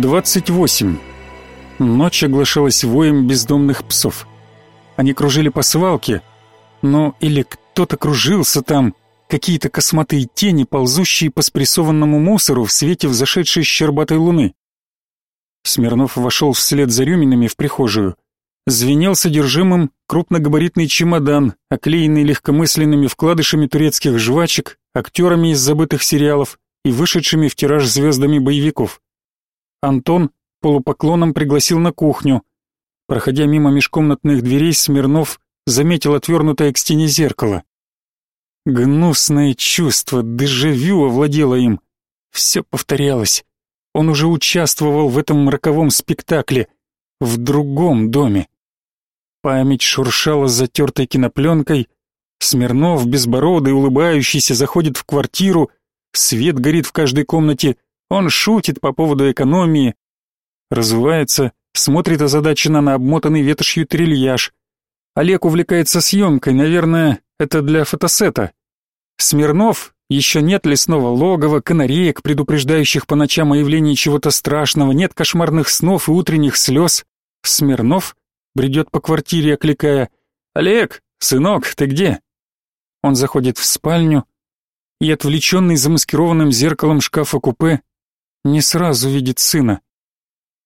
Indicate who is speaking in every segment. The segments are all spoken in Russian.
Speaker 1: 28. Ночь оглашалась воем бездомных псов. Они кружили по свалке, но или кто-то кружился там, какие-то косматые тени, ползущие по спрессованному мусору в свете взошедшей щербатой луны. Смирнов вошел вслед за Рюмиными в прихожую. Звенел содержимым крупногабаритный чемодан, оклеенный легкомысленными вкладышами турецких жвачек, актерами из забытых сериалов и вышедшими в тираж звездами боевиков. Антон полупоклоном пригласил на кухню. Проходя мимо межкомнатных дверей, Смирнов заметил отвернутое к стене зеркало. Гнусное чувство, дежавю овладело им. Все повторялось. Он уже участвовал в этом мраковом спектакле. В другом доме. Память шуршала затертой кинопленкой. Смирнов, безбородый, улыбающийся, заходит в квартиру. Свет горит в каждой комнате. Он шутит по поводу экономии. Разувается, смотрит озадаченно на обмотанный ветошью трильяж. Олег увлекается съемкой, наверное, это для фотосета. Смирнов, еще нет лесного логова, канареек, предупреждающих по ночам о явлении чего-то страшного, нет кошмарных снов и утренних слез. Смирнов бредет по квартире, окликая «Олег, сынок, ты где?» Он заходит в спальню и, отвлеченный замаскированным зеркалом шкафа-купе, не сразу видит сына.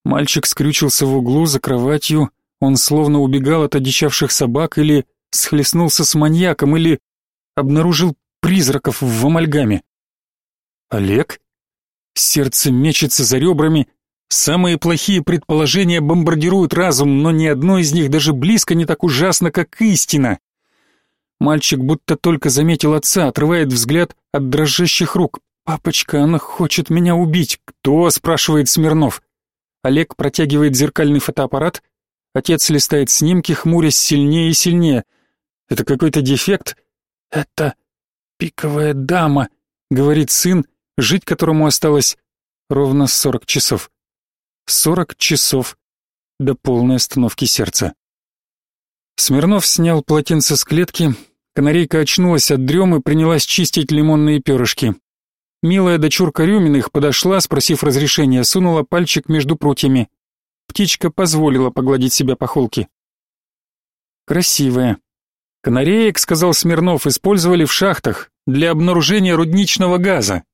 Speaker 1: Мальчик скрючился в углу за кроватью, он словно убегал от одичавших собак или схлестнулся с маньяком, или обнаружил призраков в амальгаме. Олег? Сердце мечется за ребрами, Самые плохие предположения бомбардируют разум, но ни одно из них даже близко не так ужасно, как истина. Мальчик будто только заметил отца, отрывает взгляд от дрожащих рук. «Папочка, она хочет меня убить!» «Кто?» — спрашивает Смирнов. Олег протягивает зеркальный фотоаппарат. Отец листает снимки, хмурясь сильнее и сильнее. «Это какой-то дефект?» «Это пиковая дама», — говорит сын, жить которому осталось ровно сорок часов. Сорок часов до полной остановки сердца. Смирнов снял полотенце с клетки, канарейка очнулась от дремы и принялась чистить лимонные перышки. Милая дочурка Рюминых подошла, спросив разрешения, сунула пальчик между прутьями. Птичка позволила погладить себя по холке. Красивая. Канареек, сказал Смирнов, использовали в шахтах для обнаружения рудничного газа.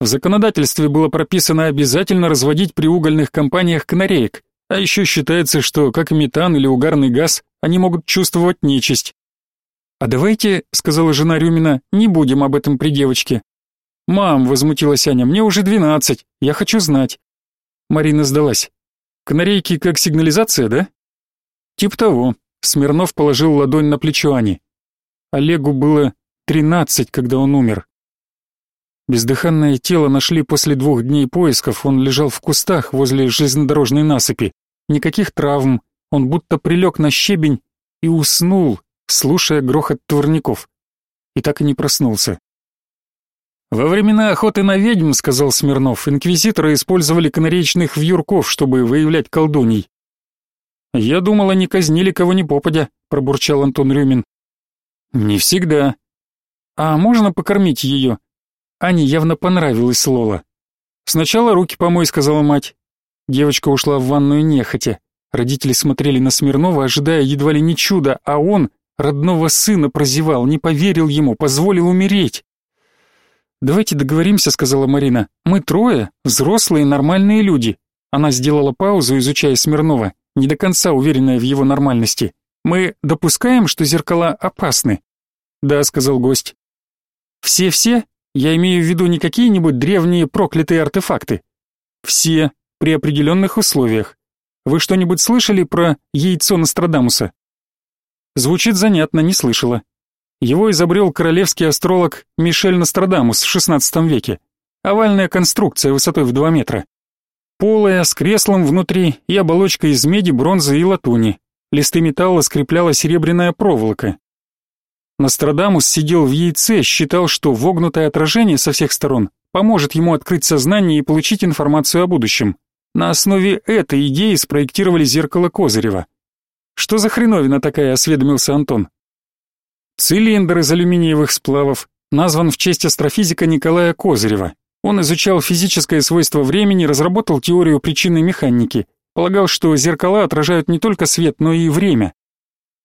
Speaker 1: В законодательстве было прописано обязательно разводить при угольных компаниях канареек, а еще считается, что, как и метан или угарный газ, они могут чувствовать нечисть. «А давайте, — сказала жена Рюмина, — не будем об этом при девочке». «Мам», — возмутилась Аня, — «мне уже двенадцать, я хочу знать». Марина сдалась. «Канарейки как сигнализация, да?» «Тип того», — Смирнов положил ладонь на плечо Ани. Олегу было тринадцать, когда он умер. Бездыханное тело нашли после двух дней поисков, он лежал в кустах возле железнодорожной насыпи. Никаких травм, он будто прилег на щебень и уснул, слушая грохот турников. И так и не проснулся. «Во времена охоты на ведьм, — сказал Смирнов, — инквизиторы использовали канареечных вьюрков, чтобы выявлять колдуний. «Я думал, они казнили кого ни попадя», — пробурчал Антон Рюмин. «Не всегда». «А можно покормить ее?» Ане явно понравилась Лола. «Сначала руки помой», — сказала мать. Девочка ушла в ванную нехотя. Родители смотрели на Смирнова, ожидая едва ли не чуда, а он родного сына прозевал, не поверил ему, позволил умереть. «Давайте договоримся», — сказала Марина. «Мы трое, взрослые, нормальные люди». Она сделала паузу, изучая Смирнова, не до конца уверенная в его нормальности. «Мы допускаем, что зеркала опасны?» «Да», — сказал гость. «Все-все?» Я имею в виду не какие-нибудь древние проклятые артефакты. Все при определенных условиях. Вы что-нибудь слышали про яйцо Нострадамуса? Звучит занятно, не слышала. Его изобрел королевский астролог Мишель Нострадамус в XVI веке. Овальная конструкция высотой в 2 метра. Полая, с креслом внутри и оболочка из меди, бронзы и латуни. Листы металла скрепляла серебряная проволока. Нострадамус сидел в яйце, считал, что вогнутое отражение со всех сторон поможет ему открыть сознание и получить информацию о будущем. На основе этой идеи спроектировали зеркало Козырева. «Что за хреновина такая?» — осведомился Антон. Цилиндр из алюминиевых сплавов назван в честь астрофизика Николая Козырева. Он изучал физическое свойство времени, разработал теорию причинной механики. Полагал, что зеркала отражают не только свет, но и время.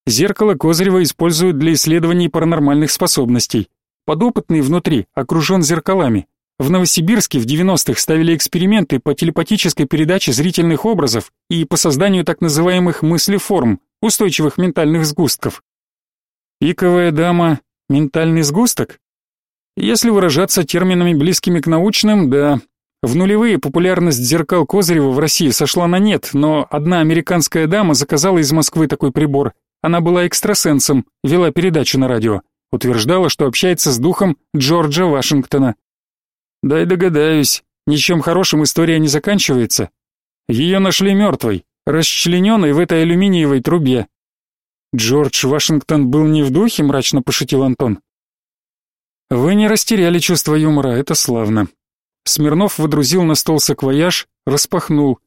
Speaker 1: Зеркало Козырева используют для исследований паранормальных способностей. Подопытный внутри окружен зеркалами. В Новосибирске в 90-х ставили эксперименты по телепатической передаче зрительных образов и по созданию так называемых мыслеформ, устойчивых ментальных сгустков. Пиковая дама – ментальный сгусток? Если выражаться терминами близкими к научным, да. В нулевые популярность зеркал Козырева в России сошла на нет, но одна американская дама заказала из Москвы такой прибор. Она была экстрасенсом, вела передачу на радио. Утверждала, что общается с духом Джорджа Вашингтона. Дай догадаюсь, ничем хорошим история не заканчивается. Ее нашли мертвой, расчлененной в этой алюминиевой трубе. Джордж Вашингтон был не в духе, мрачно пошутил Антон. Вы не растеряли чувство юмора, это славно. Смирнов выдрузил на стол саквояж, распахнул.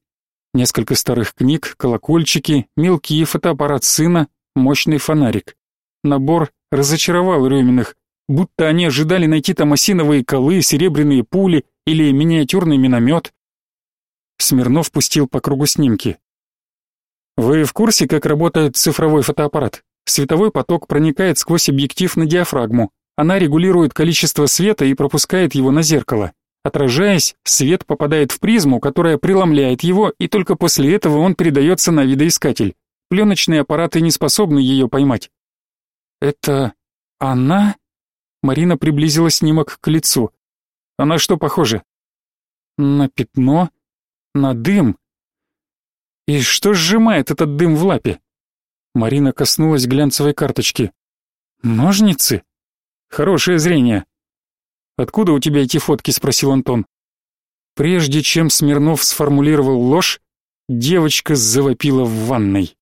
Speaker 1: Несколько старых книг, колокольчики, мелкий фотоаппарат сына, мощный фонарик. Набор разочаровал Рюминых, будто они ожидали найти там осиновые колы, серебряные пули или миниатюрный миномет. Смирнов пустил по кругу снимки. Вы в курсе, как работает цифровой фотоаппарат? Световой поток проникает сквозь объектив на диафрагму. Она регулирует количество света и пропускает его на зеркало. Отражаясь, свет попадает в призму, которая преломляет его, и только после этого он передается на видоискатель. Пленочные аппараты не способны ее поймать. Это она? Марина приблизила снимок к лицу. А на что похоже? На пятно? На дым? И что сжимает этот дым в лапе? Марина коснулась глянцевой карточки. Ножницы? Хорошее зрение. Откуда у тебя эти фотки, спросил Антон. Прежде чем Смирнов сформулировал ложь, девочка завопила в ванной.